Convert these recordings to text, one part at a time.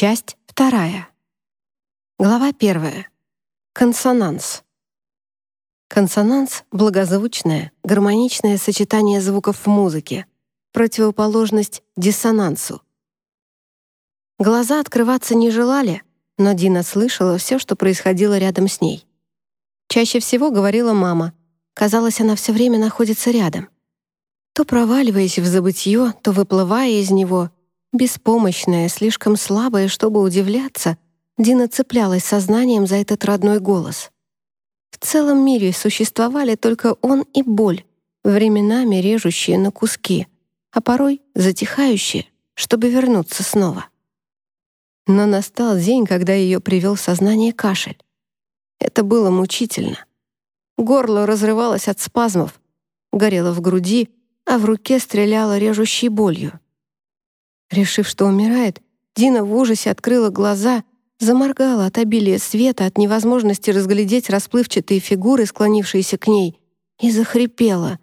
Часть вторая. Глава первая. Консонанс. Консонанс — благозвучное, гармоничное сочетание звуков в музыке, противоположность диссонансу. Глаза открываться не желали, но Дина слышала все, что происходило рядом с ней. Чаще всего говорила мама. Казалось, она все время находится рядом. То проваливаясь в забытье, то выплывая из него — Беспомощная, слишком слабая, чтобы удивляться, Дина цеплялась сознанием за этот родной голос. В целом мире существовали только он и боль, временами режущие на куски, а порой затихающие, чтобы вернуться снова. Но настал день, когда ее привел в сознание кашель. Это было мучительно. Горло разрывалось от спазмов, горело в груди, а в руке стреляло режущей болью. Решив, что умирает, Дина в ужасе открыла глаза, заморгала от обилия света, от невозможности разглядеть расплывчатые фигуры, склонившиеся к ней, и захрипела.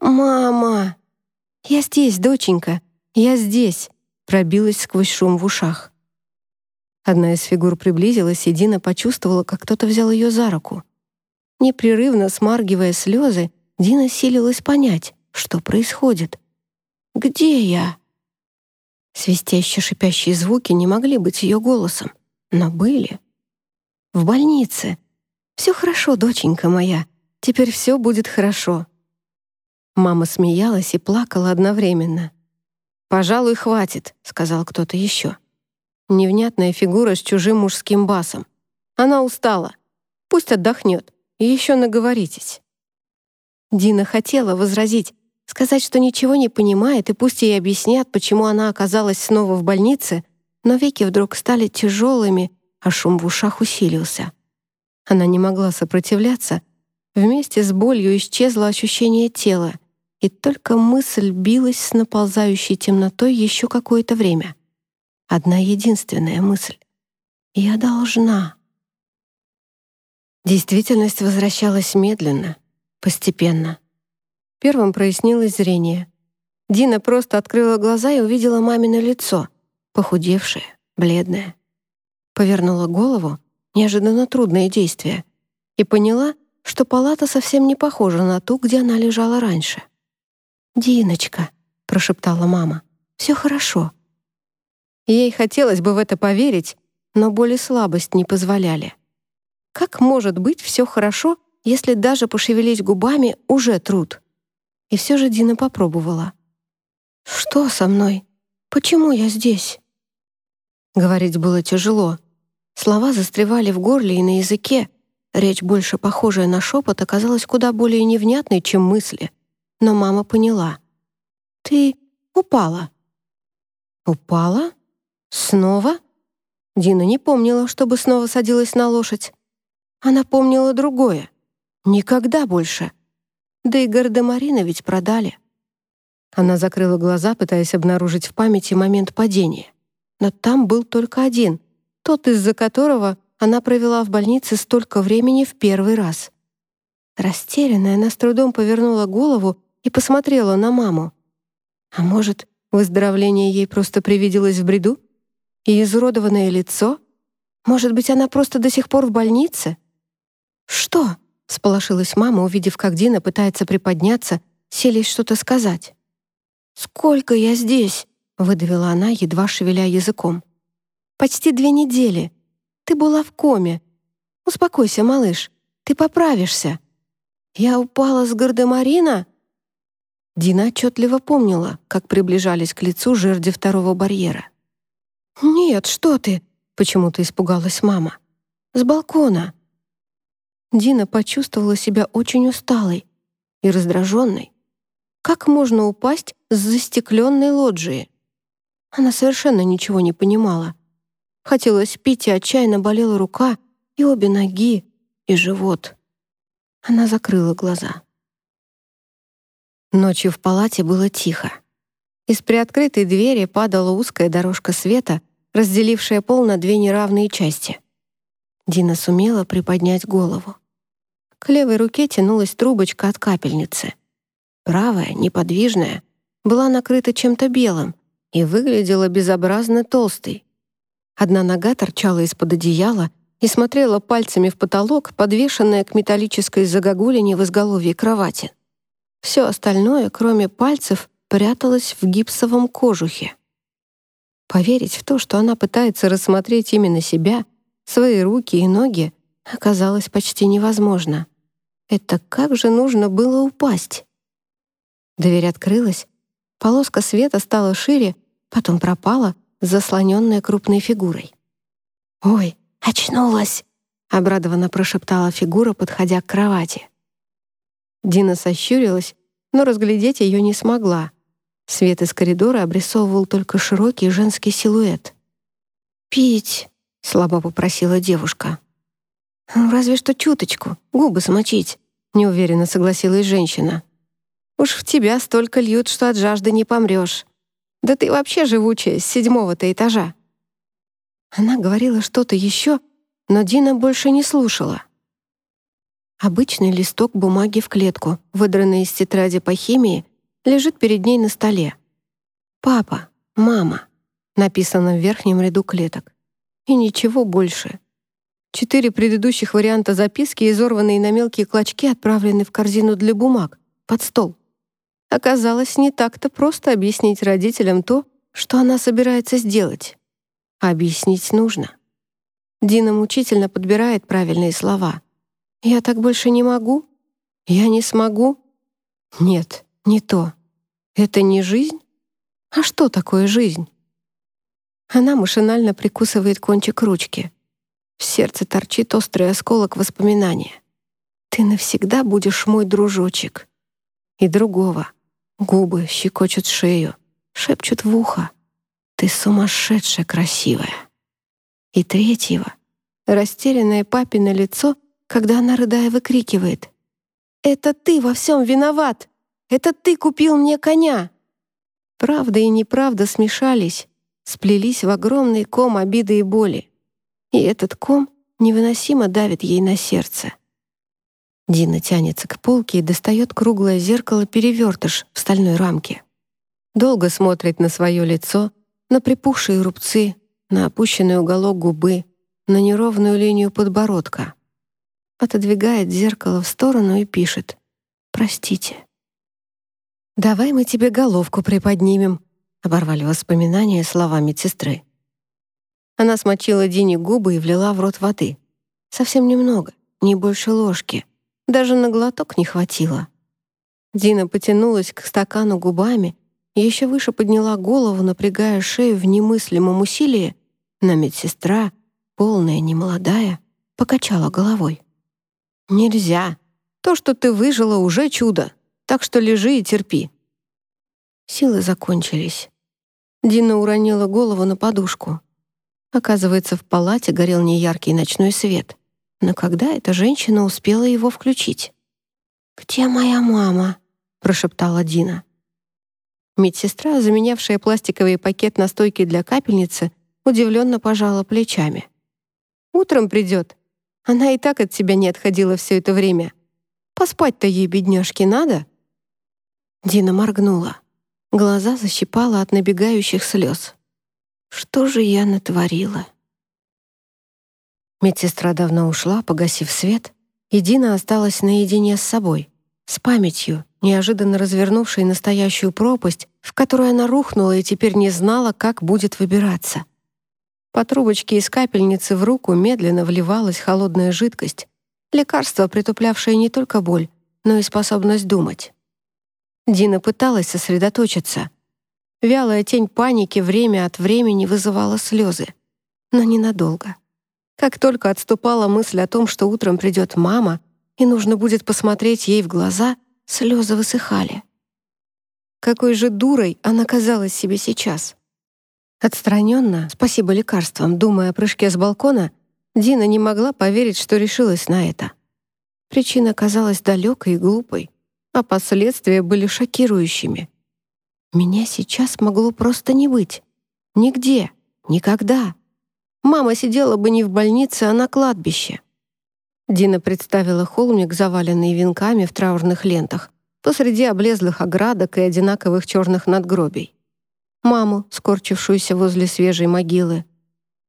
«Мама!» «Я здесь, доченька, я здесь!» пробилась сквозь шум в ушах. Одна из фигур приблизилась, и Дина почувствовала, как кто-то взял ее за руку. Непрерывно смаргивая слезы, Дина силилась понять, что происходит. «Где я?» Свистящие шипящие звуки не могли быть ее голосом, но были. В больнице. Все хорошо, доченька моя. Теперь все будет хорошо. Мама смеялась и плакала одновременно. «Пожалуй, хватит», — сказал кто-то еще. Невнятная фигура с чужим мужским басом. Она устала. Пусть отдохнет. И еще наговоритесь. Дина хотела возразить, Сказать, что ничего не понимает, и пусть ей объяснят, почему она оказалась снова в больнице, но веки вдруг стали тяжелыми, а шум в ушах усилился. Она не могла сопротивляться. Вместе с болью исчезло ощущение тела, и только мысль билась с наползающей темнотой еще какое-то время. Одна единственная мысль. «Я должна». Действительность возвращалась медленно, постепенно. Первым прояснилось зрение. Дина просто открыла глаза и увидела мамино лицо, похудевшее, бледное. Повернула голову, неожиданно трудное действие, и поняла, что палата совсем не похожа на ту, где она лежала раньше. «Диночка», — прошептала мама, — «все хорошо». Ей хотелось бы в это поверить, но боль и слабость не позволяли. Как может быть все хорошо, если даже пошевелить губами уже труд? И все же Дина попробовала. «Что со мной? Почему я здесь?» Говорить было тяжело. Слова застревали в горле и на языке. Речь, больше похожая на шепот, оказалась куда более невнятной, чем мысли. Но мама поняла. «Ты упала». «Упала? Снова?» Дина не помнила, чтобы снова садилась на лошадь. Она помнила другое. Никогда больше. Да и Гардемарина ведь продали. Она закрыла глаза, пытаясь обнаружить в памяти момент падения. Но там был только один, тот, из-за которого она провела в больнице столько времени в первый раз. Растерянная, она с трудом повернула голову и посмотрела на маму. А может, выздоровление ей просто привиделось в бреду? И изуродованное лицо? Может быть, она просто до сих пор в больнице? «Что?» Сполошилась мама, увидев, как Дина пытается приподняться, селись что-то сказать. «Сколько я здесь?» — выдавила она, едва шевеля языком. «Почти две недели. Ты была в коме. Успокойся, малыш, ты поправишься». «Я упала с гардемарина?» Дина отчетливо помнила, как приближались к лицу жерди второго барьера. «Нет, что ты!» — почему-то испугалась мама. «С балкона. Дина почувствовала себя очень усталой и раздраженной. Как можно упасть с застекленной лоджии? Она совершенно ничего не понимала. Хотелось пить, и отчаянно болела рука, и обе ноги, и живот. Она закрыла глаза. Ночью в палате было тихо. Из приоткрытой двери падала узкая дорожка света, разделившая пол на две неравные части. Дина сумела приподнять голову. К левой руке тянулась трубочка от капельницы. Правая, неподвижная, была накрыта чем-то белым и выглядела безобразно толстой. Одна нога торчала из-под одеяла и смотрела пальцами в потолок, подвешенная к металлической загогулине в изголовье кровати. Все остальное, кроме пальцев, пряталось в гипсовом кожухе. Поверить в то, что она пытается рассмотреть именно себя, свои руки и ноги, оказалось почти невозможно. Это как же нужно было упасть? Дверь открылась, полоска света стала шире, потом пропала, заслоненная крупной фигурой. «Ой, очнулась!» — обрадованно прошептала фигура, подходя к кровати. Дина сощурилась, но разглядеть ее не смогла. Свет из коридора обрисовывал только широкий женский силуэт. «Пить», — слабо попросила девушка. «Ну, «Разве что чуточку, губы смочить», — неуверенно согласилась женщина. «Уж в тебя столько льют, что от жажды не помрешь. Да ты вообще живучая, с седьмого-то этажа». Она говорила что-то еще, но Дина больше не слушала. Обычный листок бумаги в клетку, выдранный из тетради по химии, лежит перед ней на столе. «Папа», «Мама», написано в верхнем ряду клеток. И ничего больше. Четыре предыдущих варианта записки, изорванные на мелкие клочки, отправлены в корзину для бумаг, под стол. Оказалось, не так-то просто объяснить родителям то, что она собирается сделать. объяснить нужно. Дина мучительно подбирает правильные слова. «Я так больше не могу? Я не смогу?» «Нет, не то. Это не жизнь? А что такое жизнь? Она машинально прикусывает кончик ручки. В сердце торчит острый осколок воспоминания. «Ты навсегда будешь мой дружочек». И другого. Губы щекочут шею, шепчут в ухо. «Ты сумасшедшая красивая». И третьего. Растерянное папино лицо, когда она, рыдая, выкрикивает. «Это ты во всем виноват!» Это ты купил мне коня!» Правда и неправда смешались, сплелись в огромный ком обиды и боли. И этот ком невыносимо давит ей на сердце. Дина тянется к полке и достает круглое зеркало-перевертыш в стальной рамке. Долго смотрит на свое лицо, на припухшие рубцы, на опущенный уголок губы, на неровную линию подбородка. Отодвигает зеркало в сторону и пишет «Простите». «Давай мы тебе головку приподнимем», — оборвали воспоминания слова медсестры. Она смочила Дине губы и влила в рот воды. Совсем немного, не больше ложки. Даже на глоток не хватило. Дина потянулась к стакану губами еще выше подняла голову, напрягая шею в немыслимом усилии, но медсестра, полная, немолодая, покачала головой. «Нельзя. То, что ты выжила, уже чудо так что лежи и терпи». Силы закончились. Дина уронила голову на подушку. Оказывается, в палате горел неяркий ночной свет. Но когда эта женщина успела его включить? «Где моя мама?» — прошептала Дина. Медсестра, заменявшая пластиковый пакет на стойке для капельницы, удивленно пожала плечами. «Утром придет. Она и так от тебя не отходила все это время. Поспать-то ей, бедняжке, надо?» Дина моргнула. Глаза защипала от набегающих слез. Что же я натворила? Медсестра давно ушла, погасив свет, и Дина осталась наедине с собой, с памятью, неожиданно развернувшей настоящую пропасть, в которую она рухнула и теперь не знала, как будет выбираться. По трубочке из капельницы в руку медленно вливалась холодная жидкость, лекарство, притуплявшее не только боль, но и способность думать. Дина пыталась сосредоточиться. Вялая тень паники время от времени вызывала слезы. Но ненадолго. Как только отступала мысль о том, что утром придет мама, и нужно будет посмотреть ей в глаза, слезы высыхали. Какой же дурой она казалась себе сейчас. Отстраненно, спасибо лекарствам, думая о прыжке с балкона, Дина не могла поверить, что решилась на это. Причина казалась далекой и глупой а последствия были шокирующими. Меня сейчас могло просто не быть. Нигде, никогда. Мама сидела бы не в больнице, а на кладбище. Дина представила холмик, заваленный венками в траурных лентах, посреди облезлых оградок и одинаковых черных надгробий. Маму, скорчившуюся возле свежей могилы.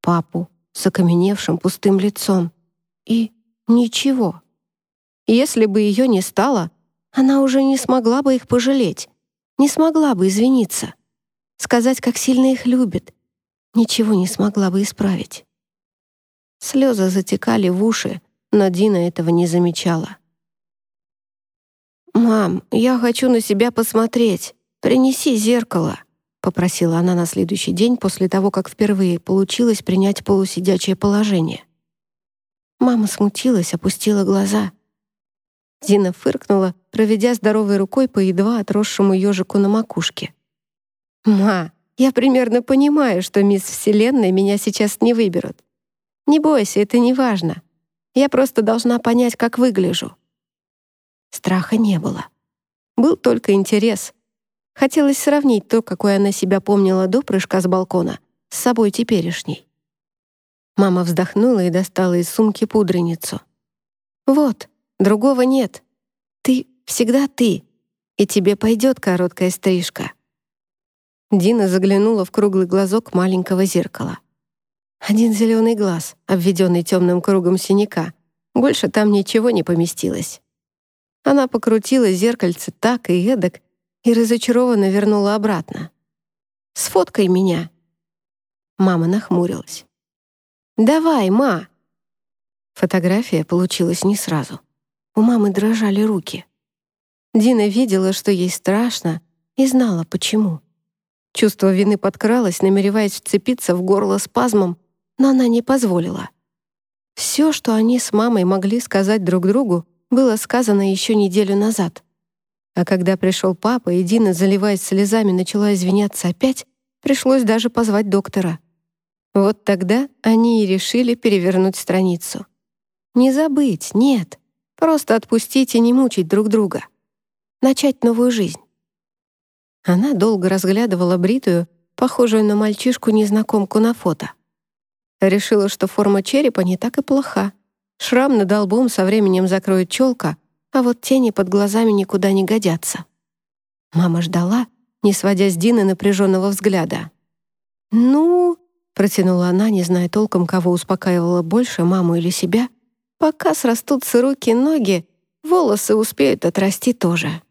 папу с окаменевшим пустым лицом. И ничего. Если бы ее не стало, она уже не смогла бы их пожалеть, не смогла бы извиниться, сказать, как сильно их любит, ничего не смогла бы исправить. Слезы затекали в уши, но Дина этого не замечала. «Мам, я хочу на себя посмотреть. Принеси зеркало», — попросила она на следующий день после того, как впервые получилось принять полусидячее положение. Мама смутилась, опустила глаза. Дина фыркнула, проведя здоровой рукой по едва отросшему ежику на макушке. «Ма, я примерно понимаю, что мисс Вселенной меня сейчас не выберут. Не бойся, это не важно. Я просто должна понять, как выгляжу». Страха не было. Был только интерес. Хотелось сравнить то, какой она себя помнила до прыжка с балкона, с собой теперешней. Мама вздохнула и достала из сумки пудреницу. «Вот, другого нет. Ты всегда ты, и тебе пойдет короткая стрижка». Дина заглянула в круглый глазок маленького зеркала. Один зеленый глаз, обведенный темным кругом синяка. Больше там ничего не поместилось. Она покрутила зеркальце так и эдак и разочарованно вернула обратно. «Сфоткай меня». Мама нахмурилась. «Давай, ма!» Фотография получилась не сразу. У мамы дрожали руки. Дина видела, что ей страшно, и знала, почему. Чувство вины подкралось, намереваясь вцепиться в горло спазмом, но она не позволила. Все, что они с мамой могли сказать друг другу, было сказано еще неделю назад. А когда пришел папа, и Дина, заливаясь слезами, начала извиняться опять, пришлось даже позвать доктора. Вот тогда они и решили перевернуть страницу. Не забыть, нет. Просто отпустить и не мучить друг друга. Начать новую жизнь. Она долго разглядывала бритую, похожую на мальчишку-незнакомку на фото. Решила, что форма черепа не так и плоха. Шрам над лбом со временем закроет челка, а вот тени под глазами никуда не годятся. Мама ждала, не сводя с Дины напряженного взгляда. «Ну...» — протянула она, не зная толком, кого успокаивала больше, маму или себя. «Пока срастутся руки и ноги, волосы успеют отрасти тоже».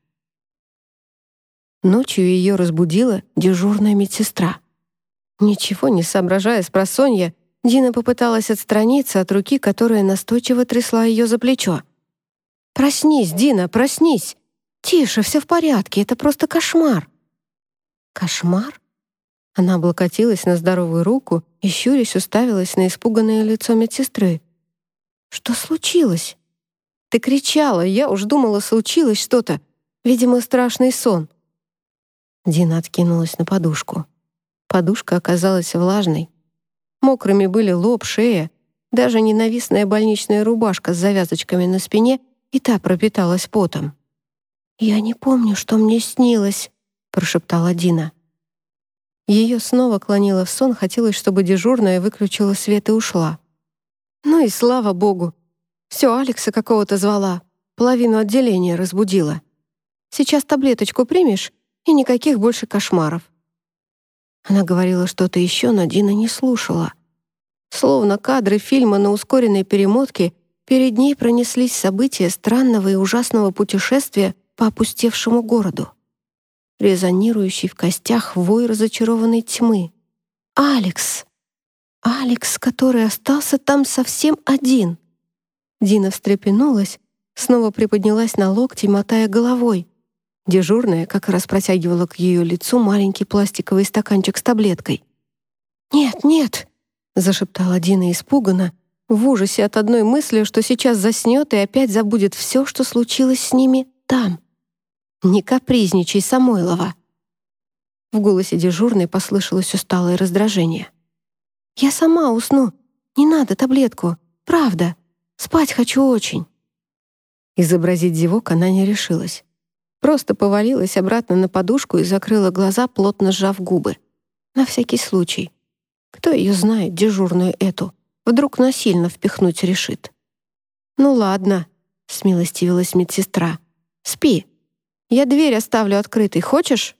Ночью ее разбудила дежурная медсестра. Ничего не соображая с просонья, Дина попыталась отстраниться от руки, которая настойчиво трясла ее за плечо. «Проснись, Дина, проснись! Тише, все в порядке, это просто кошмар!» «Кошмар?» Она облокотилась на здоровую руку и, щурясь, уставилась на испуганное лицо медсестры. «Что случилось?» «Ты кричала, я уж думала, случилось что-то. Видимо, страшный сон». Дина откинулась на подушку. Подушка оказалась влажной, Мокрыми были лоб, шея, даже ненавистная больничная рубашка с завязочками на спине и та пропиталась потом. «Я не помню, что мне снилось», — прошептала Дина. Ее снова клонило в сон, хотелось, чтобы дежурная выключила свет и ушла. Ну и слава богу. Все, Алекса какого-то звала, половину отделения разбудила. Сейчас таблеточку примешь, и никаких больше кошмаров. Она говорила что-то еще, но Дина не слушала. Словно кадры фильма на ускоренной перемотке, перед ней пронеслись события странного и ужасного путешествия по опустевшему городу. Резонирующий в костях вой разочарованной тьмы. «Алекс!» Алекс, который остался там совсем один. Дина встрепенулась, снова приподнялась на локти, мотая головой. Дежурная как раз протягивала к ее лицу маленький пластиковый стаканчик с таблеткой. «Нет, нет!» — зашептала Дина испуганно, в ужасе от одной мысли, что сейчас заснет и опять забудет все, что случилось с ними там. «Не капризничай, Самойлова!» В голосе дежурной послышалось усталое раздражение. «Я сама усну. Не надо таблетку. Правда. Спать хочу очень». Изобразить зевок она не решилась. Просто повалилась обратно на подушку и закрыла глаза, плотно сжав губы. На всякий случай. Кто ее знает, дежурную эту? Вдруг насильно впихнуть решит. «Ну ладно», — смилостивилась медсестра. «Спи. Я дверь оставлю открытой. Хочешь?»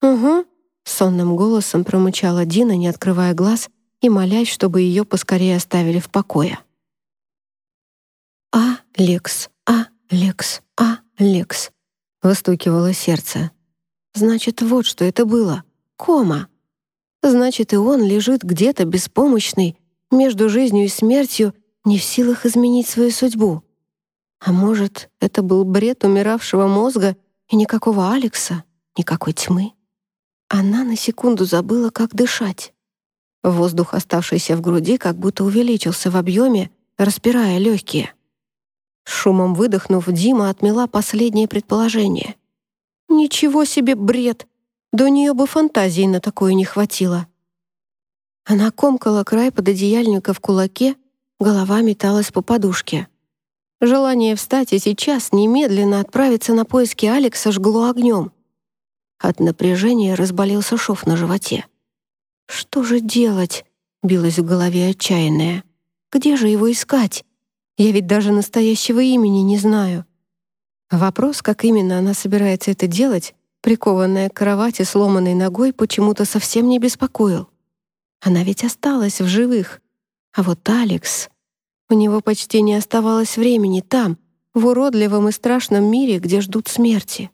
«Угу», — сонным голосом промычала Дина, не открывая глаз и молясь, чтобы ее поскорее оставили в покое. «А, Лекс, а, Лекс, а, Лекс», — выстукивало сердце. «Значит, вот что это было. Кома. Значит, и он лежит где-то беспомощный, между жизнью и смертью, не в силах изменить свою судьбу. А может, это был бред умиравшего мозга и никакого Алекса, никакой тьмы? Она на секунду забыла, как дышать. Воздух, оставшийся в груди, как будто увеличился в объеме, распирая легкие. Шумом выдохнув, Дима отмела последнее предположение. «Ничего себе бред! У нее бы фантазии на такое не хватило!» Она комкала край пододеяльника в кулаке, голова металась по подушке. Желание встать и сейчас немедленно отправиться на поиски Алекса жгло огнем. От напряжения разболелся шов на животе. «Что же делать?» — билась в голове отчаянная. «Где же его искать? Я ведь даже настоящего имени не знаю». Вопрос, как именно она собирается это делать, прикованная к кровати сломанной ногой, почему-то совсем не беспокоил. Она ведь осталась в живых. А вот Алекс... У него почти не оставалось времени там, в уродливом и страшном мире, где ждут смерти.